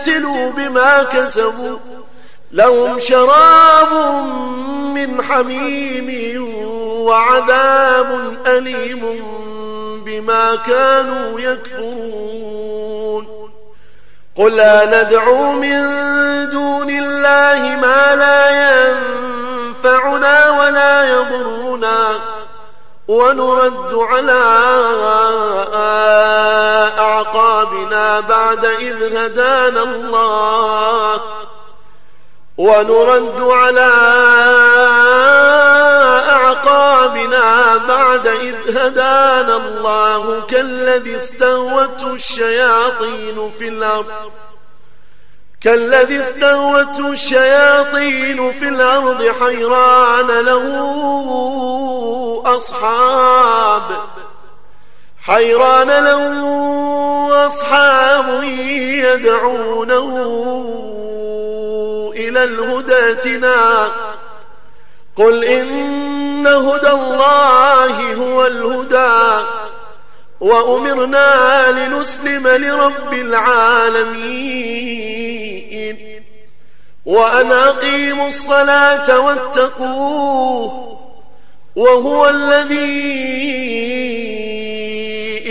أبسلوا بما كسبوا. لهم شراب من حميم وعذاب أليم بما كانوا يكفرون. قل لا ندعو من دون الله ما لا ينفعنا ولا يضرنا. ونرد على أعقابنا بعد إذ هدانا الله ونرد على أعقابنا بعد إذ هدانا الله كالذي استهوته الشياطين في الأرض كالذي استهوته الشياطين في الأرض حيران له أصحاب حيران له أصحاب يدعونه إلى الهداتنا قل إن هدى الله هو الهدى. وأمرنا لنسلم لرب العالمين. وأن أقيموا الصلاة واتقوه. وهو الذي